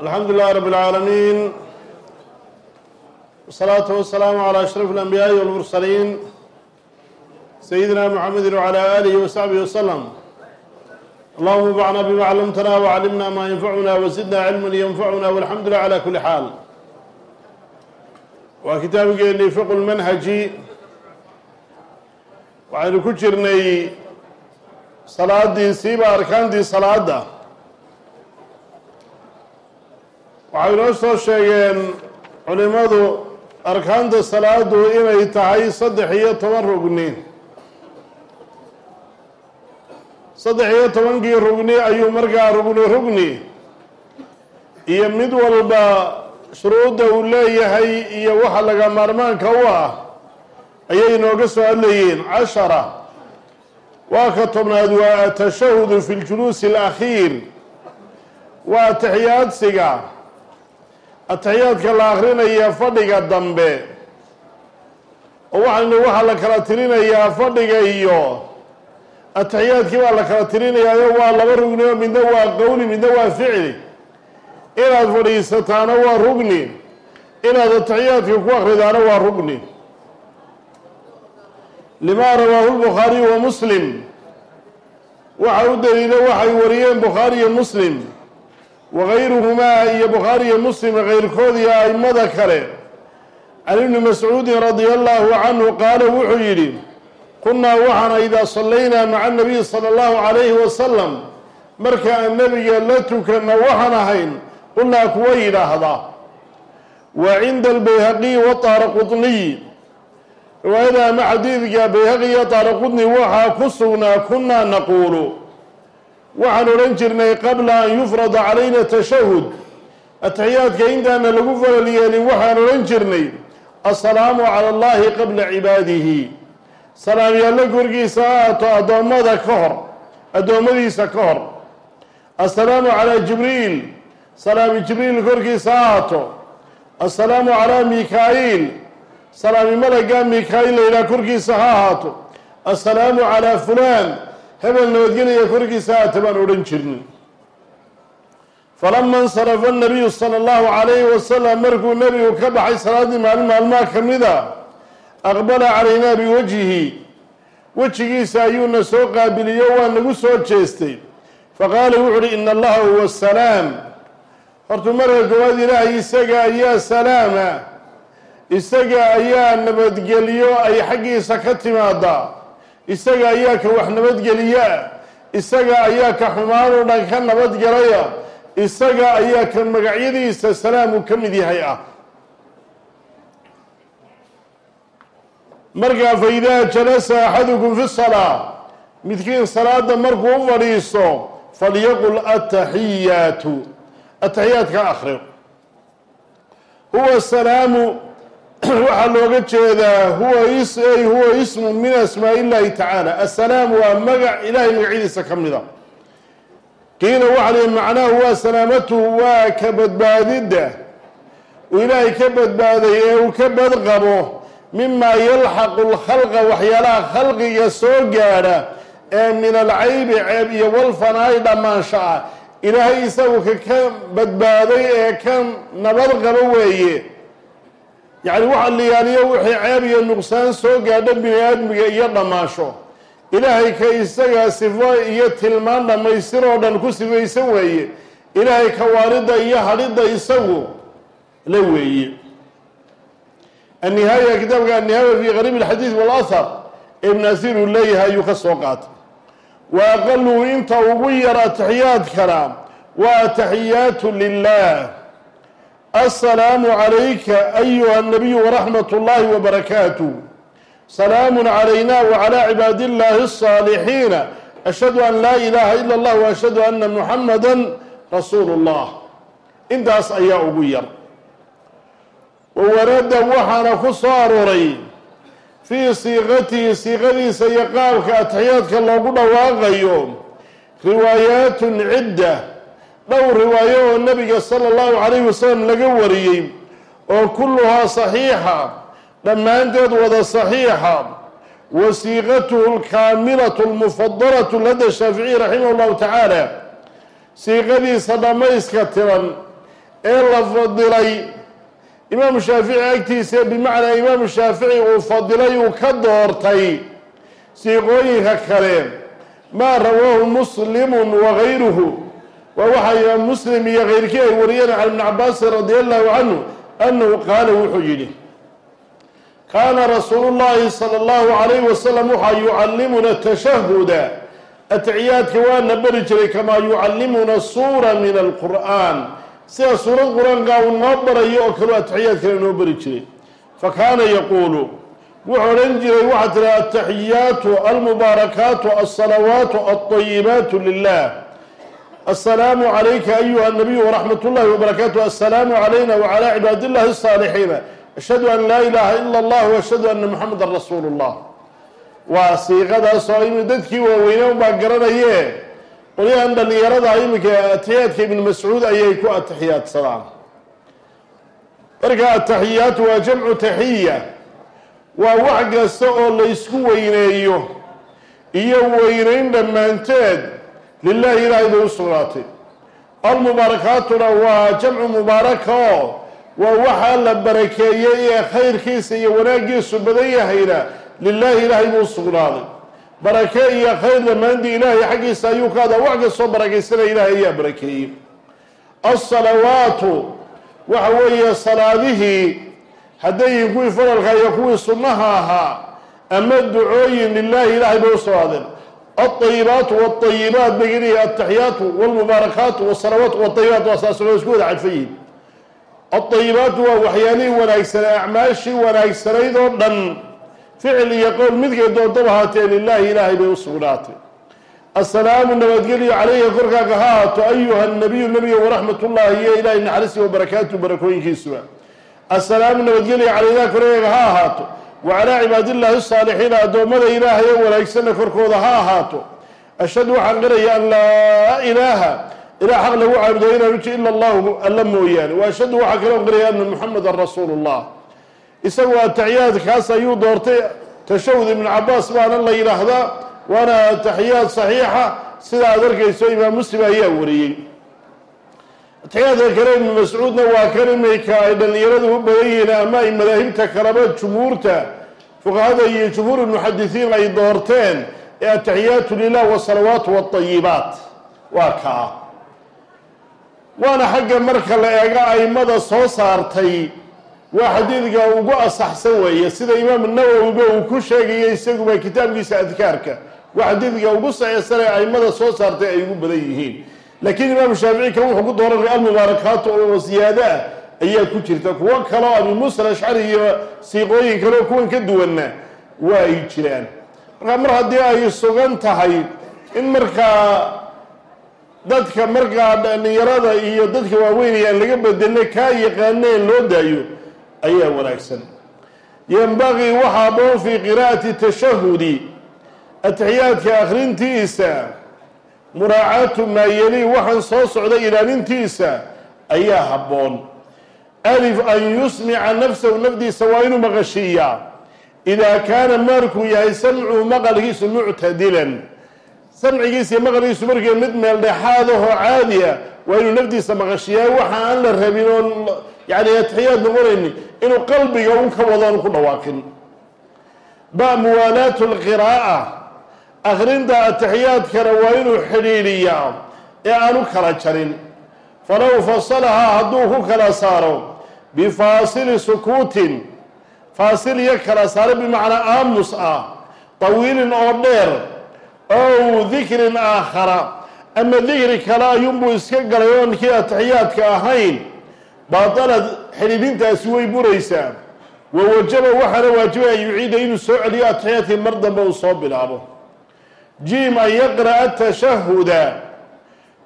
alxamdu lilahi rab اlcaalamiin wsalaatu wasalaamu calى ashraf اlanbiyaaءi wاlmursaliin sayidina mxamedi wعalى alihi wasaxbihi waslm allahuma bacna bima clamtana wclimna ma yanfacuna wzidna cilma ynfacuna walxamdu lilah cala kuli xaal waa kitaabigeenii fiqu lmanhaji waxaynu ku jirnay salaadii siiba arkaantii salaada waxay inoo soo sheegeen culimadu arkaanta salaadu inay tahay saddex iyo toban rugni. Saddex iyo tobankii rugni ayuu markaa rugni rugni. Iyo mid walba shuruudda uu leeyahay iyo waxa laga maarmaanka u ah ayay inooga soo hadlayeen. Cashara. Waa ka tobnaad waa atashahudu fi ljuluusi alakhiir. Waa ataxiyaadsiga ataxiyaadka la akrinaya fadhiga dambe. Oo waxaynu waxaa la kala tirinayaa fadhiga iyo ataxiyaadkii baa la kala tirinayaayo waa laba rugni oo midna waa qowli midna waa ficli inaad fadhiisataana waa rugni. Inaad ataxiyaadka ku akridaana waa rugni. Lima rawaahu lbukhaariyu wa muslim. Waxa u daliila waxay wariyeen bukhaari iyo muslim wagayruhumaa iyo bukhaari iyo muslim keyrkood iyo aimada kale. Can ibni mascuudin radia allahu canhu qaala wuxuu yidhi kunnaa waxaana idaa sallaynaa maca anabiyi sala allahu calayhi wasalam marka aan nebiga la tukanna waxaan ahayn qulnaa kuwa yidhaahda. Wa cinda albayhaqiyi wataara qudniy riwaayada ama xadiidka bayhaqi iyo taara qudni waxaa ku sugnaa kunnaa naquulu waxaan odhan jirnay qabla an yufrada calayna tashahud ataxiyaadka intaana lagu falal yeelin waxaan odhan jirnay assalaamu cala allahi qabla cibaadihi. Salaam yaallo korkiisa ha ahaato addoommada ka hor addoommadiisa ka hor. Assalaamu calaa jibriil. Salaami jibriil korkiisa ha ahaato assalaamu calaa mika-iil salaami malaga mika-iil la yidhaha korkiisa ha ahaato. Assalaamu calaa fulaan hebel nabadgelaya korkiisa haata baan odhan jirnay falama insarafa anabiyu sala allahu calayhi wasalam markuu nebigu ka baxay salaaddii maalin maalmaha ka mida aqbala calaynaa biwajhihi. Wejigiisa ayuuna soo qaabiliyo waa nagu soo jeestay. Faqaala wuxu uhi ina allaha huwa asalaam hortu marka koowaad ilaahay isaga ayaa salaama. Isaga ayaa nabadgelyo ay xaggiisa ka timaadaa isaga ayaa ka wax nabadgeliyaa isaga ayaa ka xumaan oo dhan ka nabadgelaya. Isaga ayaa ka magacyadiisa salaam uu ka mid yahay ah. Markaa fa idaa jalasa axadukum fi salaa midkiin salaada markuu u fadhiiso falyaqul ataxiyaatu ataxiyaadka akri huwa salaamu waxaa looga jeedaa huwa huwa ismu min asmaa illahi tacaala. Assalaam waa magac ilahay magacyadiisa ka mida qiila waxa lihi macnaahu waa salaamatuhu waa ka badbaadidda. Uu ilaahay ka badbaaday ee uu ka badqabo. Mimaa yalxaqu lkhalqa waxyaalaha khalqiga soo gaadha ee min alcaybi ceeb iyo walfanaa'i dhammaansho ah. Ilaahay isagu ka ka badbaaday ee ka nabad qabo weeye yacni waxa la yaaliyo wixii ceeb iyo nuqsaan soo gaadha bini aadmiga iyo dhammaansho ilaahay ka isaga sifo iyo tilmaan dhammaystir oo dhan ku sifaysan weeye. Ilaahay ka waalidda iyo hadhidda isagu la weeye. Annihaaya kitaabka annihaaya fi qariib alxadiid walahar ibn asiir uu leeyahay ayuu ka soo qaatay. Wa aqaluhu inta ugu yar ataxiyaadkana waa ataxiyaatu lilah aلsalaamu عalayka ayuha الnabiyu waraxmat اllahi wbarakaatuh salaamu عalayna wعalى cibaadi اllahi الصaalixiina ashhadu an laa ilaha ila اllah وashhadu ana muxamada rasuulu اllah intaas ayaa ugu yar wawarada waxaana ku soo arooray fii siiqatihi siiqadiisa iyo qaabka ataxiyaadka loogu dhawaaqayo riwaayaatun cidda dhowr riwaayo oo nabiga sala allahu calayhi wasalam laga wariyey oo kulluhaa saxiixa dhammaanteed wada saxiixa wa siiqatuhu alkaamilatu almufadalatu lada shaaficiyi raximah llahu tacaala siiqadiisa dhammayska tiran ee la fadilay. Imaamu shaafici agtiisa bimacnaa imaamu shaafici uu fadilay uu ka doortay siiqooyinka kale maa rawaahu muslimun wagayruhu waa imaam muslim iyo keyrkii ay wariyeen can ibni cabaasin radi allahu canhu annahu qaala wuxuu yidhi kaana rasuulu llahi sala allahu alayhi wasalam waxaa yucallimuna tashahuda atixiyaadka waana beri jiray kamaa yucallimuna suura min alqur'aan. Sida suurad qur'aanka uu noo barayo oo kaleu atixiyaadkana noo beri jiray. Fa kaana yaquulu wuxuu odhan jiray waxaa tiri ataxiyaatu almubaarakaatu alsalawaatu alطayibaatu lilah aلsalaamu عalayka ayuha الnabiyu wraxmat اllahi wbarakaatu aلsalaamu عalayna wعalى cibaad اllahi الصaalixiina ashhadu an laa ilaha ila اllah washhadu ana muxameda rasuulu اllah waa siiqadaas oo imi dadkii waaweyne baa garanaye qolyahan dhalinyarada iminka atixiyaadka ibn mascuud ayay ku atixiyaadsadaan marka ataxiyaatu waa jamcu taxiya waa wax kasta oo laysku weyneeyo iyo weyneyn dhammaanteed lilahi ilaahay bay u sugnaatay almubaarakaatuna waa jamcu mubaaraka oo waa waxaa la barakeeyey ee khayrkiisa iyo wanaaggiisu badan yahayna lilaahi ilaahay buu usugnaaday barake iyo khayr dhammaantii ilaahay xaggiisa ayuu ka adaa wax kastoo barakaysanaya ilaahay ayaa barakeeyey alsalawaatu waxa weeye salaadihii hadday kuwii faralka iyo kuwii sunnaha ahaa ama ducooyin lilaahi ilaahay bay u sugnaadeen alطayibaatu wاطayibaat bagelihi altaxiyaatu wاlmubaarakaatu wsalawaat wاطayibaat waa saas oo isku wada cadfan yihin alطayibaatu waa waxyaalihii wanaagsanaa acmaashii wanaagsanayd oo dhan ficil iyo qowl midkay doontaba haatee lilaahi ilaahay bay u sugnaatay assalaamu nabadgelyo calayka korkaaga ha ahaato ayuha nabiyu nebiga waraxmat ullahi iyo ilaahay naxariisi wabarakaatu barakooyinkiisuba assalaamu nabadgelyo calaynaa korkaaga ha ahaato wa calaa cibaadillaahi asaalixiina addoommada ilaahay ee wanaagsanna korkooda ha ahaato. Ashhadu waxaan qiraya an laa ilaaha ilaa xaq lagu caabudayo inaan uji ila allahu alla mooyaane. Wa ashhadu waxaa kaloo qiraya ana muxamedan rasuulu llah isagoo ataxiyaadkaas ayuu doortay tashahud ibnu cabaas baana la yidhaahdaa waana ataxiyaad saxiixa. Sida aad arkayso imaam muslim ayaa wariyey ataxiyaadka kale ibnu mascuudna waa kan imayka ay dhallinyaradu u badan yihiin ama ay madaahibta kaleba jumhuurta fuqahada iyo jumhuur muxadisiin ay doorteen ee ataxiyaatu lilah wasalawaatu waطayibaat waa kaa. Waana xagga marka la eego aimada soo saartay waa xadiidka ugu asaxsan weeye sida imaamu nawowiba uu ku sheegaya isaguba kitaabkiisa adkaarka. Waa xadiidka ugu saxiixsan ee aimada soo saartay ay ugu badan yihiin laakiin imaamu shaafici kan wuxuu ku dooranaya almubaarakaatu oo ziyaado ah ayaa ku jirta. Kuwo kaleo abi muusa alashcari iyo siiqooyin kaleo kuwan ka duwanna waa ay jiraan. Markaa mar haddii ay sugan tahay in markaa dadka markaa dhalinyarada iyo dadka waaweynayaan laga bedelna kaa yaqaaneen loo daayo ayaa wanaagsan. Yenbagii waxaa aboon fii qiraa'ati tashahudi atixiyaadka akhrintiisa muraacaatu maa waxaan soo socda ilaalintiisa ayaa habboon. Alif an yusmica nafsahu nafdiisa waa inuu maqashiiyaa idaa kaana markuu yahay samcuhu maqalkiisu muctadilan. Samcigiisa iyo maqalkiisu markii mid meel dhexaad ahoo caadi ah waa inuu nafdiisa maqashiyaa waxa aan la rabin oon yani atixiyaad noqonayni inuu qalbiga un ka wadoon ku dhawaaqin. Ba muwaalaatu lqiraa'a akhrinta atixiyaadkana waa inuu xidhiidhiyaa ee aanu kala jarin. Falow fasalahaa hadduu ku kala saaro bifaasili sukuutin faasil iyo kala saaro bimacnaa aamus ah tawiilin oo dheer ow dikrin aakhara ama dikri kale ayuunbuu iska galay oon kii atixiyaadka ahayn baatalad xidhiidintaasi way buraysaa. Wa wajaba waxaana waajibay an yuciida inuu soo celiyo atixiyaadkii mar dambe uu soo bilaabo jim an yaqra'a tashahuda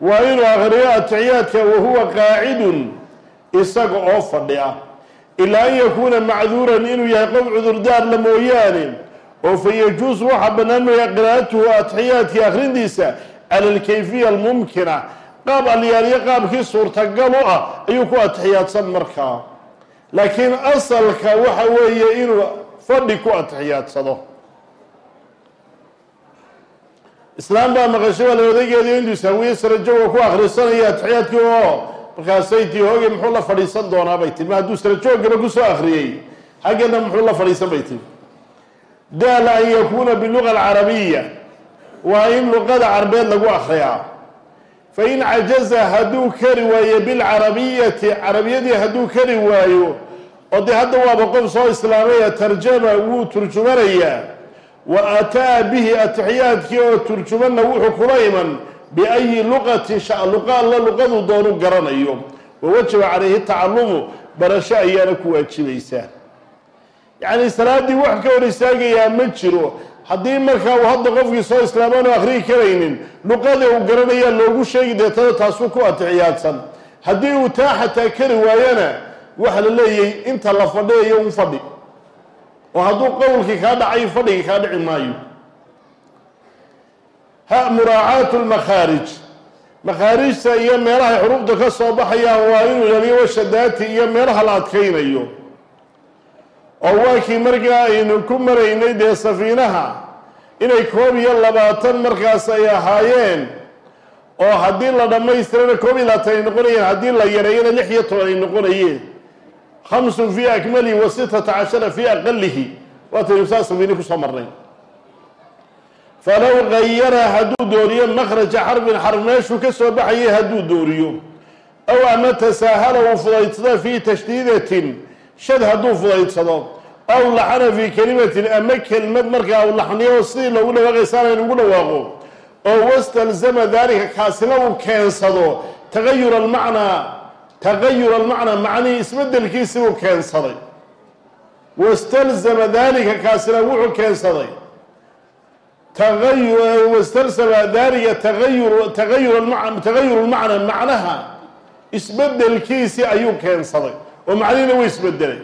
waa inuu akhriyo atixiyaadka wahuwa qaacidun isaga oo fadhiya ilaa an yakuuna macduuran inuu yahay qof cudurdaar la mooyaane oo fa waxaa bannaan maya qiraa'atuhu atixiyaadkii akhrintiisa cala alkayfiya almumkina qaab alyaaliyo qaabkii suurtagal u ah ayuu ku atixiyaadsan markaa laakiin asalka waxa weeye inuu fadhi ku atixiyaadsado islaam baa maqashay waa la odaygeediyo intuu sahwiye sarajoga ku akhrisanaya atixiyaadkii oo markaasay tii hooge muxuu la fadhiisan doonaa bay tii ma hadduu sara jooggaba ku soo akriyey haggana muxuu la fadhiisan bay tii daala an yakuuna biluga alcarabiya waa in luqada carbeed lagu akriyaa fa in cajaza hadduu kari waayo bilcarabiyati carabiyadii hadduu kari waayo oo dee hadda waaba qof soo islaamaya tarjama wuu turjumanayaa wa ataa bihi atixiyaadkii oo turjumanna wuxuu kula iman biayi luqatin sha luqa alla luqadu doonu garanayo. Wa wajaba calayhi tacalumu barasho ayaana ku waajibaysaa yacni salaaddii wax ka hor istaagayaa ma jiro. Haddii markaa uu hadda qofkii soo islaamaan oo karaynin luqada uu garanayaa loogu sheegi deetada taasuu ku atixiyaadsan haddii uu taa xataa kari waayana waxa la leeyahay inta la fadhiyayo un fadhi oo hadduu qowlkii kaa dhacayo fadhigii kaa dhici maayo. Ha muraacaatu lmakhaarij makhaarijta iyo meelahay xuruufta ka soo baxayaan waa inuu ilaaliyo washadaati iyo meelaha la adkaynayo. Oo waa kii markaa aynu ku maraynay dee safiinaha inay koob iyo labaatan markaas ay ahaayeen oo haddii la dhammaystirana koob iyo labaatan ay noqonayeen haddii la yareeyana lix iyo toban ay noqonayeen khamsun fii akmalihi wa sitata cashara fii aqalihi waataynu saa safiini ku soo marnay falow gayara hadduu dooriyo makhraja xarbin xarf meeshuu ka soo baxayay hadduu dooriyo aw ama tasaahala uu fudaydsada fii tashdiidatin shad hadduu fudaydsado aw laxana fii kelimatin ama kelmad markaa u laxniyo sidii loogu dhawaaqaysaana inugu dhawaaqo oo wastalzama daalika kaasina uu keensado tagayur almacnaa tagayur almacnaa macnihii isbedelkiisi uu keensaday. Wastalzama daalika kaasina wuxuu keensaday. Wastalzama daalika tagayur tagayur lmacnaa macnaha isbedelkiisii ayuu keensaday. Oo macnihiina way isbedelay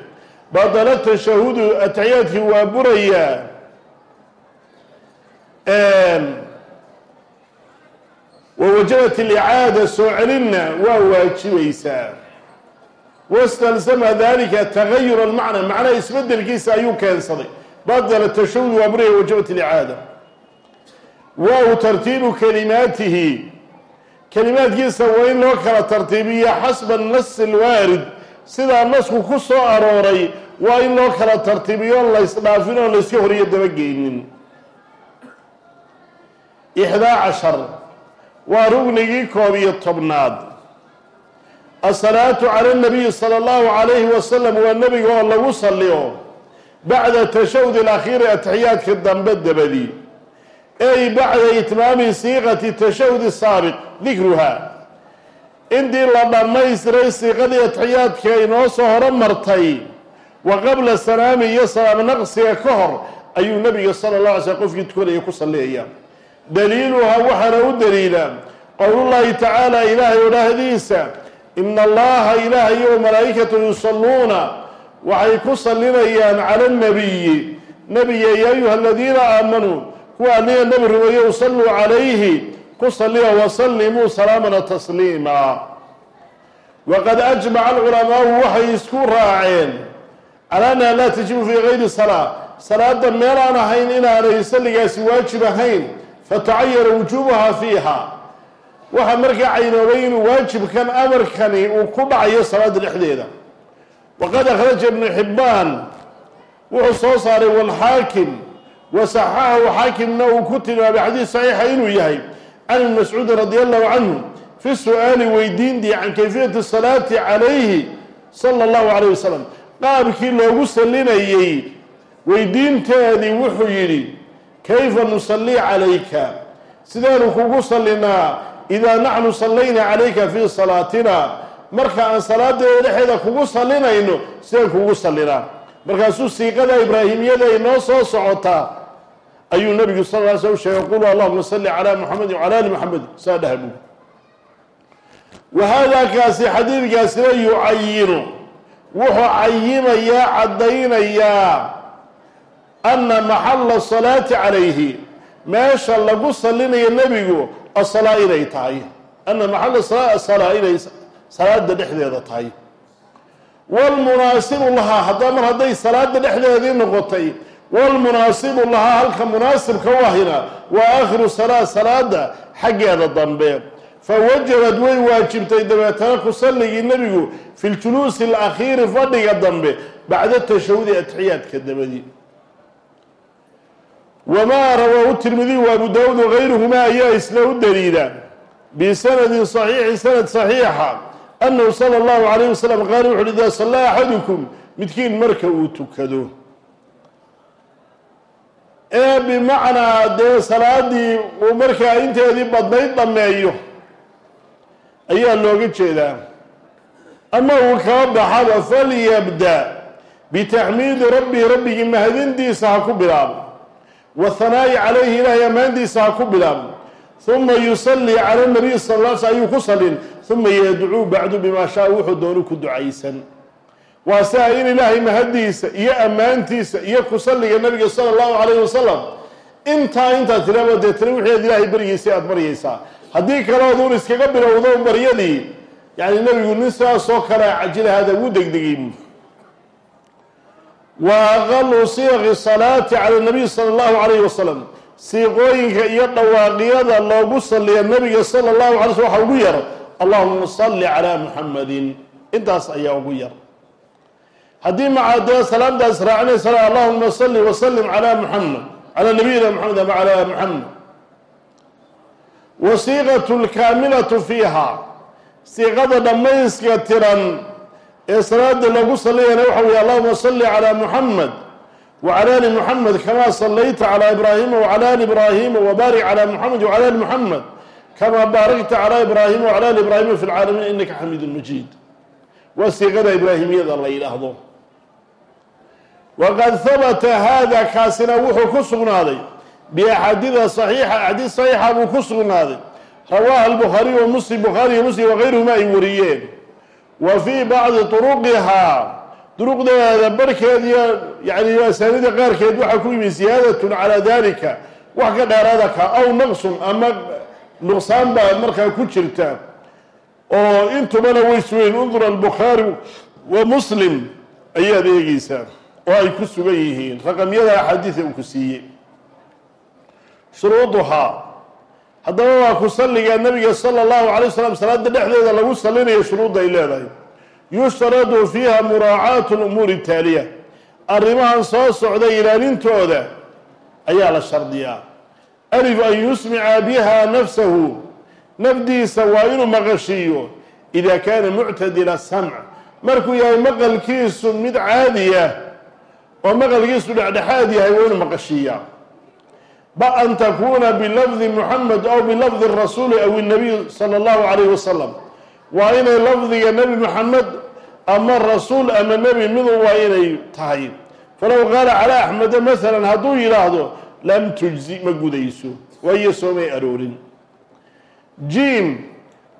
badala tashahudu ataxiyaadkii waa burayaa wawajabat alicaada soo celinna waa waajibaysaa wastalzama dalika tagayur almacna macnaha isbedelkiisa ayuu keensaday badala waa buraya wajabat alicaada waaw tartiibu kalimaatihi kalimaadkiisa waa in loo kala tartiibiya xasba nas alwaarid sidaa nasku ku soo arooray waa in loo kala tartiibiyo laysdhaafin oo layska horiyo dabageynin ixdaa cashar waa rugnigii koob iyo tobnaad. Asalaatu cala nabiyi sala allahu calayhi wasalam waa nebiga oo lagu salliyo bacda tashahud alakhiiri atixiyaadka dambe dabadii ey bacda itmaami siiqati tashahud saabiq dikruha. Intii la dhammaystiray siiqadii atixiyaadka inoo soo horo martay wa qabla salaami iyo salaam naqsiga ka hor ayuu nabiga sala allah alay slm qofkii tukanaya ku salliyaya daliiluhaa waxaana u daliila qowlullaahi tacaala ilaahay odhaahdiisa ina allaha ilaaha iyo malaa'ikatu yusalluuna waxay ku sallinayaan cala annabiyi nebiga ya ayuha aladiina aamanuu kuwa aniga nebi rumeeyo usalluu calayhi ku salliya wasallimuu salaamana tasliima. Waqad ajmaca alculamaau waxay isku raaceen calaa annaha laa tajibu fii gayri salaa salaada meel aan ahayn inaanay salligaasi waajib ahayn fatacayana wujuubuha fiiha waxaa markaa caynoobay inuu waajibkan amarkani uu ku dhacayo salaada dhexdeeda waqad akhraja ibnu xibbaan wuxuu soo saaray walxaakim wa saxaxahu xaakimna uu ku tilmaamay xadiis saxiixa inuu yahay can ibni mascuudin radi allahu canhu fi su'aali weydiintii can kayfiyati salaati calayhi sala allahu calayh wasalam qaabkii loogu sallinayey weydiinteedii wuxuu yidhi kayfa nusallii calayka sideenu kugu sallinaa idaa naxnu sallayna calayka fii salaatina marka aan salaadeeda dhexeeda kugu sallinayno sideen kugu sallinaa markaasuu siiqada ibraahimiyada inoo soo socotaa ayuu nabigu sal ly sl sheegay qulu allahuma salli calaa muxamedin wcala ali muxamed saa dhahabu wa haadaa kaasi xadiidkaasina yucayinu wuxuu cayimayaa caddaynayaa ana maxalla salaati calayhi meesha lagu sallinayo nebigu asalaa inay tahay ana maxalla salaa asalaa inay salaada dhexdeeda tahay wlmunaasibu lahaa haddaa mar hadday salaada dhexdeedii noqotay wlmunaasibu lahaa halka munaasibka u ahina waa aakhiru salaa salaada xaggeeda dambe fawajabad way waajibtay dabeetana ku salligii nebigu fi ljuluusi alakhiiri fadhiga dambe bacda tashahudi atixiyaadka dabadii wamaa rawaahu tirmidiy wa abu daawuud wagayruhumaa ayaa isna u daliila bisanadin saxiixi sanad saxiixa annahu sala allahu alayh wasalam qaala wuxu uhi idaa sallaa axadukum midkiin marka uu tukado ee bimacnaa dee salaadii uu markaa inteedii badnayd dhammeeyo ayaa looga jeedaa ama uu kaba baxaba falyabda bitaxmiidi rabbihi rabbigii mahadintiisa ha ku bilaabo wahanaa'i calayhi ilaahay ammaantiisa ha ku bilaabo uma yusallii cala nabiy sal l sl ayuu ku salin uma yadcuu bacdu bimaa shaa wuxuu doonu ku ducaysan. Waa saa in ilaahay mahadiisa iyo ammaantiisa iyo ku salliga nabiga sala allahu calayhi wasalam intaa intaad tiraaba deetana wixeed ilaahay baryiisa aada baryaysaa. Haddii kaleoduun iskaga bilowdo baryadii yani nebigu nin sidaasoo kale cajilahaada ugu buuli wa aqalu siyaqi salaati cala nabiy sala allahu calayhi wasalam siiqooyinka iyo dhawaaqyada loogu saliya nabiga sala allahu alay sl waxa ugu yar allahuma salli calaa muxamadin intaas ayaa ugu yar haddii maca dee salaamdaas raacinaysa allahuma salli wasalim calaa muxamed calaa nabiyina moxamed ama calaa muxamed wasiiqatu lkaamilatu fiiha siiqada tiran ee salaada lagu sallayana waxa weye allahuma salli calaa muxamed wacala ali muxamed kamaa sallayta calaa ibraahima wacala ali ibraahima wabaarik calaa muxamed wacala ali muxamed kamaa baaragta calaa ibraahima wacala ali ibraahima fi lcaalamiin inaka xamiidun majiid. Waa siiqada ibraahimiyada la yidhaahdo. Waqad habata haada kaasina wuxuu ku sugnaaday biaxaadiida saxiixa axadiis saxiixa buu ku sugnaaday. Rawaaha albukhaariyu wa muslim bukhaari iyo muslim wagayruhuma ay wariyeen wa fii bacdi طuruqiha duruqdeeda barhkeediyo yani asaanida qaarkeed waxaa ku yimi ziyaadatun calaa dalika wax ka dheeraada ka aw naqsun ama nuqsaan baa markaa ku jirta. Oo intubana way sugeyn undur albukhaari wa muslim ayaad eegeysaa oo ay ku sugan yihiin raqamyada axaadiida uu ku siiyey. Shuruuduhaa haddaba waa ku salliga nabiga sala allahu alay wasalam salaada dhexdeeda lagu salinayo shuruudda ay leedahay. Yushtaradu fiiha muraacaatu lumuuri taaliya. Arrimahan soo socda ilaalintooda ayaa la shardiyaa. Alif an yusmica biha nafsahu. Nafdiisa waa inuu maqashiiyo. Ida kaana muctadila samc. Markuu yahay maqalkiisu mid caadiya oo maqalkiisu dhexdhexaad yahay waa inuu maqashiiyaa ba an takuuna bilafdi muxamed aw bilafdi rasuuli aw inabiy sala allahu calayh wasalam waa inay lafdiga nebi moxamed ama rasuul ama nebi midu waa inay tahay. Falow qaala calaa axmeda masalan hadduu yidhaahdo lam tujzi ma gudayso. Waayo soomay aroorin. Jim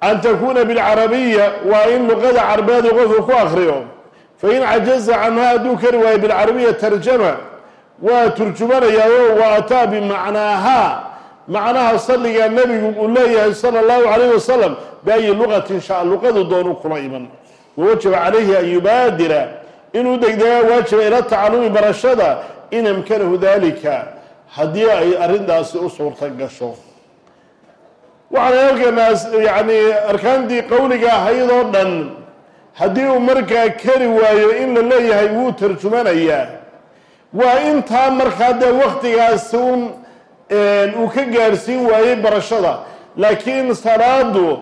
an takuuna bilcarabiya waa in luqada carbeedu qofku ku akriyo fain cajaza canha hadduu kari waayo bilcarabiya tarjama waa turjumanayaayo wa ataa bimacnaaha. Macnaha salligaa nebigu uu leeyahay sala allahu calayh wasalam biayi luqatin shaa luqadu doonu kula iman. Wawajaba calayhi an yubaadira inuu degdegaa waajiba ila tacalumi barashada in amkanahu dalika haddii ay arrintaasi u suurta gasho waxaan halkanaas yacni arkaantii qowliga ahayd oo dhan haddii uu markaa kari waayo in la leeyahay wuu tarjumanayaa waa intaa markaa dee waktigaasi un uu ka gaarhsiin waayey barashada. Laakiin salaadu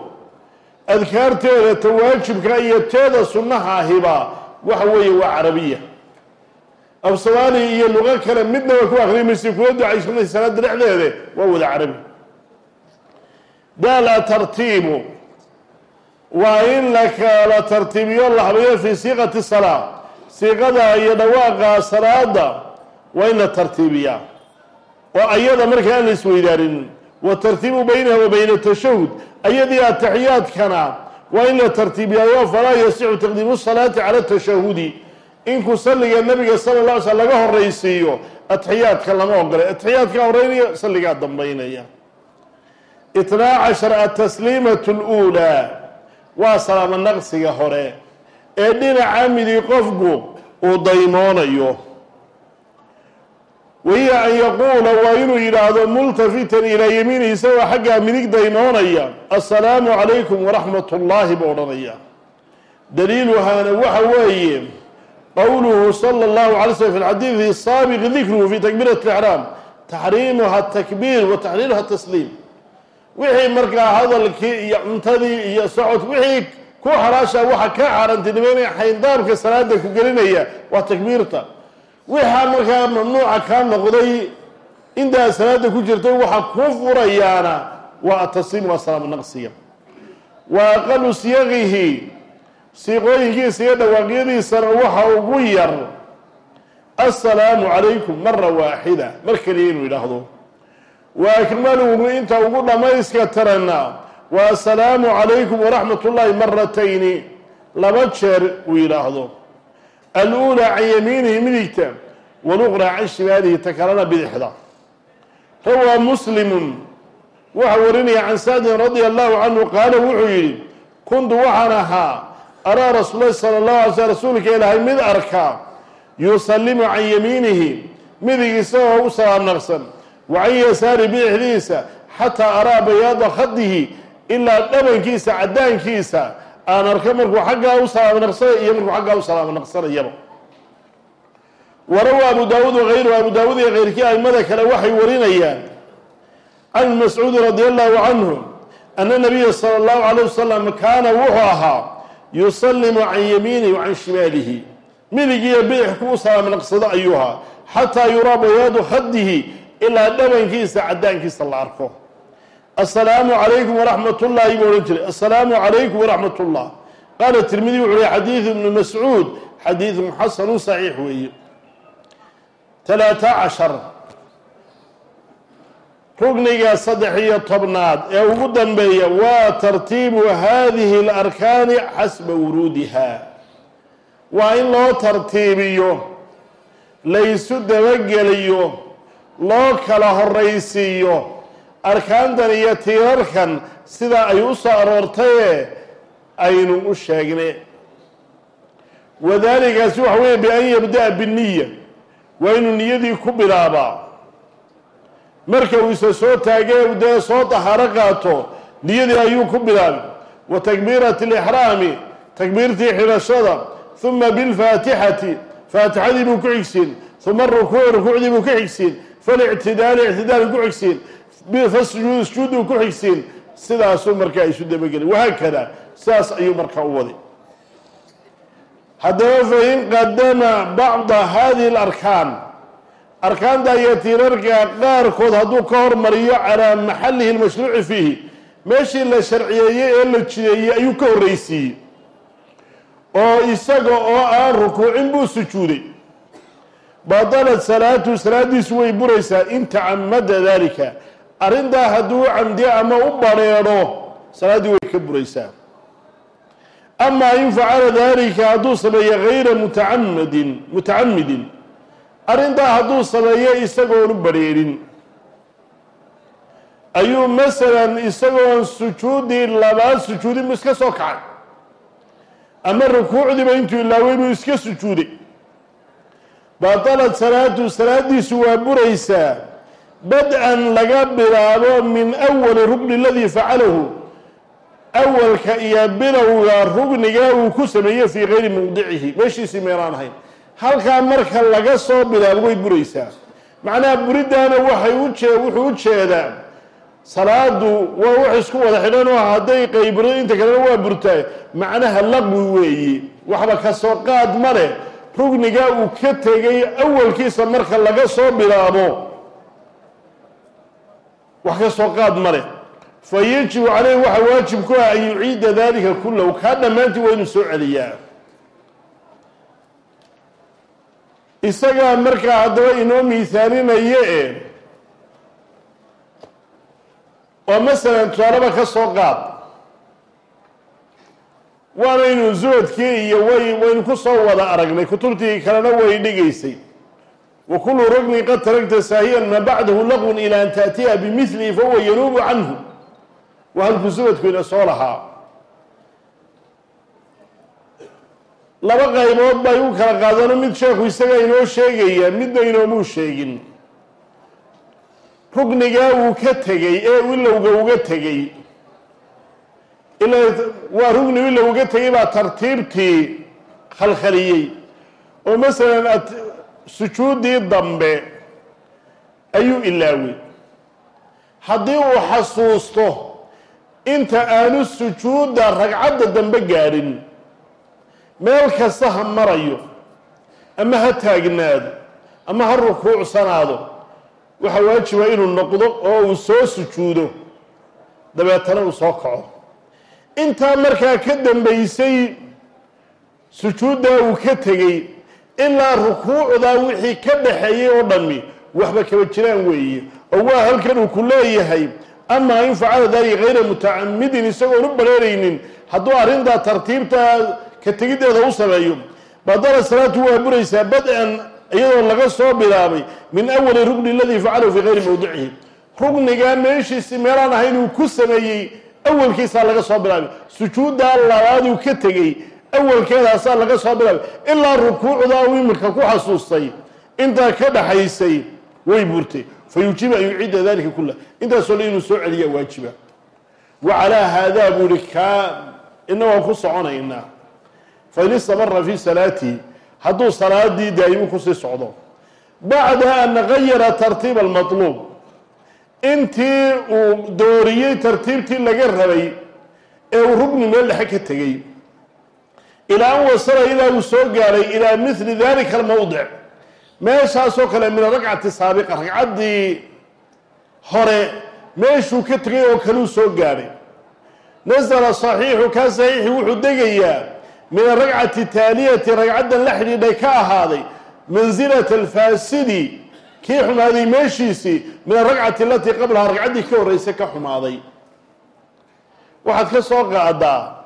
adkaarteeda ta waajibka iyo teeda sunnaha ahiba waxa weeye waa carabiya. Af iyo luqo kale midna waa ku akrimaysa kula ducaysanaysa salaada dhexdeeda waa wada carabi. Daala tartiibu. Waa in la tartiibiyo la habeeyo fii siiqati salaa siiqada iyo dhawaaqa salaada waa in la tartiibiyaa oo ayada markaa aan la isweydaarin wa tartiibu baynaha wa bayna tashahud ayadii ataxiyaadkana waa in la tartiibiyaayo falaa yasixu taqdiimu salaati cala tashahudi inkuu salliga nabiga sala la alay slam laga horaysiiyo atixiyaadka lama ogolay atixiyaadka horeynaya salligaa dambaynaya. Itnaa cashar atasliimatu luulaa waa salaamo naqsiga hore ee dhinaca midi qofku uu daymoonayo wahiya an yaquula waa inuu yidhaahdo multafitan ilaa yamiinihi isagoo xaggaa midig daynoonaya. Assalaamu calaykum waraxmat ullaahi buu odhanaya. Daliiluhaana waxa weeye qowluhu sala allahu alay slm fi lxadiidi saabiq dikruhu fi takbiirat lixraam taxriimuha takbiir wa taxliiluha tasliim. Wixii markaa hadalkii iyo cuntadii iyo socod wixii ku xalaasha waxa ka xaaraantinimeynaya xayndaabka salaada ku gelinaya waa takbiirta. Waxaa markaa mamnuuca kaa noqday intaa salaada ku jirtay waxa kuu furayaana waa atasliim waa salaam naqsiga. Wa aqalu siyaqihi siiqooyinkiisa iyo dhawaaqyadiisana waxa ugu yar assalaamu calaykum mara waaxida mar kaliya inuu yidhaahdo wa akmaluhu inta ugu dhammayska tirana wa assalaamu calaykum waraxmat ullaahi maratayni laba jeer uu yidhaahdo aluulaa can yamiinihi midigta waluqraa can shimaalihi ta kalena bidixda rawaa muslimun. Waxaa warinaya can sacdin radia allahu canhu qaala wuxuu yidhi kuntu waxaan ahaa araa rasuulahi sala allahu alay sl rasuulka ilaahay mid arkaa yusallimu can yamiinihi midig isagoo u salaam naqsan wa yasaari bidixdiisa xataa araa bayaada khadihi ilaa dhabankiisa caddaankiisa. Aan arka markuu xaggaa u salaam naqsanay iyo markuu xaggaa u salaam warawa abu daawuud wagayruhu abu daawuud iyo keyrkii aimada kale waxay warinayaan can mascuudi radi allahu canhu ana nabiya sala allahu alayh wasalam kaana wuxuu ahaa yusallimu can yamiinihi wa can shimaalihi. Midigiiyo bidix kuu salaam ayuu ahaa xataa yuraa bayaadu khadihi ilaa dhabankiisa caddaankiisa la arko assalaamu calaykum waraxmat ullahi buu odhan jiray. Assalaamu calaykum waraxmat ullah qaala tirmidi wuxu uhi xadiidu ibnu mascuud xadiidun xasanu saxiix weeye. Talaata cashar. Rugniga saddex iyo tobnaad ee ugu dambeeya waa tartiibu hadihi اlarkaani xasba wuruudiha. Waa in loo tartiibiyo laysu dabageliyo loo kala horaysiiyo arkaantan iyo tiirarkan sida ay u soo aroortaye aynu u sheegne wadalikaasi waxa weeye bian yabda'a biniya waa inuu niyadii ku bilaabaa. Marka uu isa soo taagee dee soo dahaaro qaato niyadii ayuu ku bilaabay wa takbiirati alixraami takbiirtii xidhashada. Uma bilfaatixati faatixadii buu ku xigsiin. Uma rukuuc rukuucdii buu ku xigsiin. Falictidaali ictidaal ku xigsiin fasjuud sujuuduu ku xigsiin sidaasuu markaa isu dabageli wahaakada sidaas ayuu markaa u waday haddaba fain qadama bacda hadihi alarkaan arkaanta iyo tiirarka qaarkood hadduu ka hormariyo calaa maxalihi lmashruuci fiihi meeshii la sharciyeeyey ee la jideeyey ayuu ka horreysiiyey oo isaga oo aan rukuucin buu sujuuday badalat salaatu salaadiisu way buraysaa in tacamada dalika arrintaa hadduu camdiyo ama u bareedho salaaddii way ka buraysaa. Amaa in facala dalika hadduu sameeyo gayra mutaamadin mutacamidin arrintaa hadduu sameeyo isagoon u bareerin ayuu masalan isagoon sujuuddii labaad sujuudin buu iska soo kacay? Ama rukuucdiiba intuu ilaaway buu iska sujuuday? Batalat salaatu salaadiisu waa buraysaa bad-an laga bilaabo min awali rukni aladii facalahu awalka iyo bilowga rugniga uu ku sameeyey fii gayri mawdicihi meeshiisii meelaan ahayn. Halkaa marka laga soo bilaabo way buraysaa. Macnaha buriddaana waxay ujee wuxuu u jeedaa salaadu waa wax isku wada xidhan oo hadday qayburo inta kalena waa burtaa macnaha laqwi weeye waxba ka soo qaad ma leh. Rugniga uu ka tegay awalkiisa marka laga soo bilaabo wax ka soo qaad ma leh. Fa yajibu caleyhi waxaa waajib ku ah an yuciida dalika kullahu. Kaa dhammaantii waa inuu soo celiyaa. Isagaa markaa haddaba inoo miisaalinaye e oo masalan tusaalaba ka soo qaad waanaynu zuwadkii iyo way waynu ku soo wada aragnay kutubtii kalena way dhigaysay wa kullu rugnin qad taragta saahiyan maa bacdahu laqwun ilaa an taatiya bimilihi fahuwa yanuubu canhu waa halkuu zuwadku ina soo lahaa laba qaybood bay u kala qaadano mid sheekhu isaga inoo sheegaya midna inoomuu sheegin rugnigaa wuu ka tegey ee ilowga uga tegey ilaa waa rugni ilow uga tegey baa tartiibtii khalkhaliyey oo masalan sujuuddii dambe ayuu ilaawey haddii uu xasuusto inta aanu sujuudda ragcadda dambe gaadhin meel kasta ha marayo ama ha taagnaado ama ha rukuucsanaado waxaa waajiba inuu noqdo oo uu soo sujuudo dabeetana uu soo kaco. Intaa markaa ka dambaysay sujuuddaa uu ka tegey ilaa rukuucdaa wixii ka dhaxeeyey oo dhammi waxba kaba jiraan weeye oo waa halkan uu ku leeyahay amaa in facala dalika hayra mutacamidin isagoon u bareeraynin hadduu arrintaa tartiibta ka tegiddeeda u sameeyo. Badala salaatu waa buraysaa bad-an iyadoo laga soo bilaabay min awali rugni aladii facalahu fii hayri mawdicihi rugnigaa meeshiisi meelaan ahayn uu ku sameeyey awalkiisaa laga soo bilaabay. Sujuuddaa labaaduu ka tegey awalkeedaasaa laga soo bilaabay. Ilaa rukuucdaa uu iminka ku xasuustay. Intaa ka dhaxaysay way burtay fa yujibu an yuciida dalika kula intaasoo dhan inuu soo celiyaa waajiba. Wa calaa haadaa buu ihi kaa inagoo ku soconaynaa. Fain istamara fii salaatihi hadduu salaadii daa'imu ku sii socdo. Bacda an gayara tartiiba almatluub. Intii uu dooriyey tartiibtii laga rabay ee uu rugni meel dhexe ka tegey ilaa an wasala ilaa uu soo gaaray ilaa mili dalika almawdic. Meeshaasoo kale min arakcati saabiqa ragcaddii hore meeshuu ka tegay oo kaleu soo gaadhay nasala saxiixu kaa saxiixi wuxuu degayaa min arakcati taaliyati ragcaddan la xidhiidhay ka ahaaday mansilata alfaasidi kii xumaaday meeshiisii min arakcati alatii qablahaa ragcaddii ka horreysay ka xumaaday. Waxaad ka soo qaadaa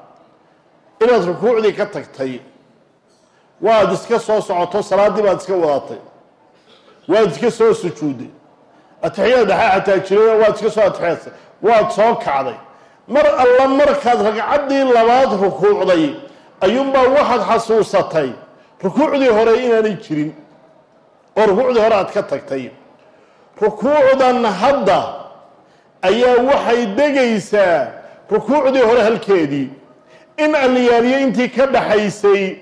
inaad rukuucdii ka tagtay waad iska soo socoto salaaddii baad iska wadatay waad iska soo sujuuday atixyaad dhaxaa xataa jiray waad iska soo atixyaadsa waad soo kacday. Mar alla markaad ragcaddii labaad rukuucday ayuunbaa waxaad xasuusatay rukuucdii hore inaanay jirin oo rukuucdii hore aad ka tagtay. Rukuucdan hadda ayaa waxay degaysaa rukuucdii hore halkeedii in alliyaaliyo intii ka dhaxaysay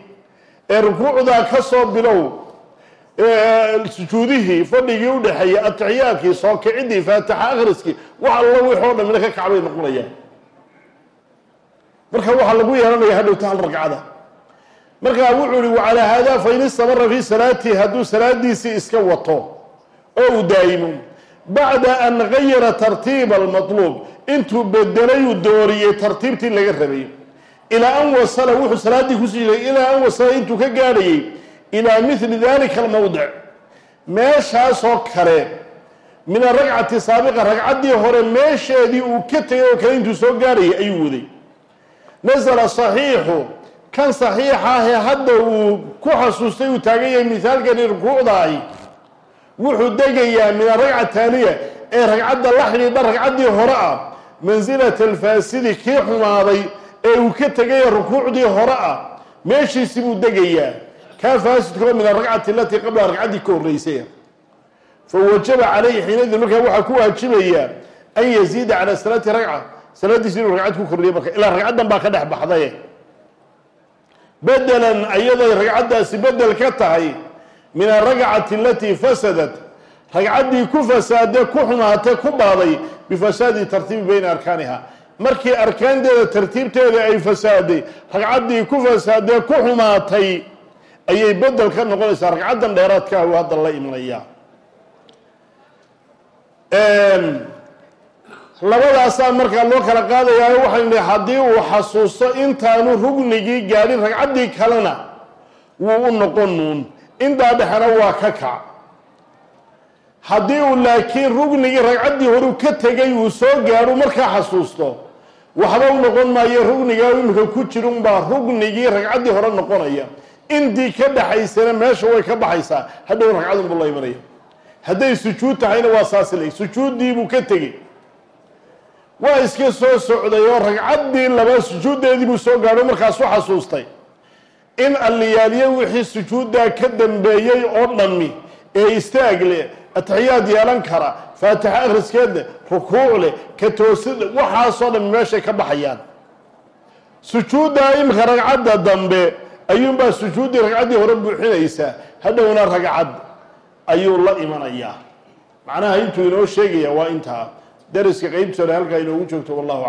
ee rukuucdaa ka soo bilow sujuudihii fadhigii u dhexeeyey atixiyaadkii soo kicidii faatixa akhriskii wax allo wixoo dhamina ka kacbay noqonayaan. Marka waxaa lagu yeelanaya hadhowta hal ragcada. Markaa wuxuu ihi wacalaa haadaa fain istamara fii salaatihi hadduu salaadiisii iska wato oo uu daa'imo bacda an gayara tartiiba almatluub intuu bedelayuu dooriyey tartiibtii laga rabay ilaa an wasala wuxuu salaaddii ku sii jiray ilaa an wasala intuu ka gaadhayay ilaa mili dalika almawdic meeshaasoo kale min arakcati saabiqa ragcaddii hore meesheedii uu ka tegay oo kale intuu soo gaadhayay ayuu waday. Nasala saxiixu kan saxiixa ahee hadda uu ku xasuustay uu taagan yahay mihaalkani rukuucdaahi wuxuu degayaa min arakca taaniya ee ragcadda la xidhiidha ragcaddii hore ah mansilata alfaasidi kii xumaaday ee uu ka tegaya rukuucdii hore ah meeshiisi buu degayaa. Kaa faasidkoo min arakcati alatii qabla ragcaddii ka horreysay. Fa wajaba calayhi xiinadin markaa waxaa ku waajibayaa an yaziida calaa salaati ragca. Salaadiisi inuu ragcad ku kordhiyo marka ilaa ragcaddan baa ka dhex baxdaye bedelan ayaday ragcaddaasi bedel ka tahay min arakcati alatii fasadat. Ragcaddii ku fasaadee ku xumaatee ku baaday bifasaadi tartiibi bayna arkaaniha markii arkaanteeda tartiibteeda ay fasaaday ragcaddii ku fasaadee ku xumaatay ayay bedel ka noqonaysaa. Ragcaddan dheeraadka uu hadda la imanaya labadaasaa markaa loo kala qaadayaa waxaynu nihi haddii uu xasuusto intaanu rugnigii gaadhin ragcaddii kalena wuu u noqon nuun. Intaa dhexena waa ka kac. Haddii uu laakiin rugnigii ragcaddii horeu ka tegay uu soo gaadho markaa xasuusto waxba u noqon maayo rugnigaa imika ku jirunbaa rugnigii ragcaddii hore noqonaya. Intii ka dhaxaysana meesha way ka baxaysaa. Hadhow ragcadunbuu la imanaya. Hadday sujuud tahayna waa saasi le sujuuddiibuu ka tegey. Waa iska soo socday oo ragcaddii laba sujuuddeedii buu soo gaadho markaasu xasuustay. In alliyaaliye wixii sujuuddaa ka dambeeyey oo dhammi ee istaagle atixiyaad yeelan kara faatixa akhriskeed leh rukuuc leh ka toosid waxaasoo dhan meeshay ka baxayaan sujuudda imika ragcadda dambe ayuunbaa sujuuddii ragcaddii hore buuxinaysaa hadhowna ragcad ayuu la imanayaa macnaha intuu inoo sheegaya waa intaa dariska qeybtoona halkaa inoogu joogto wallahu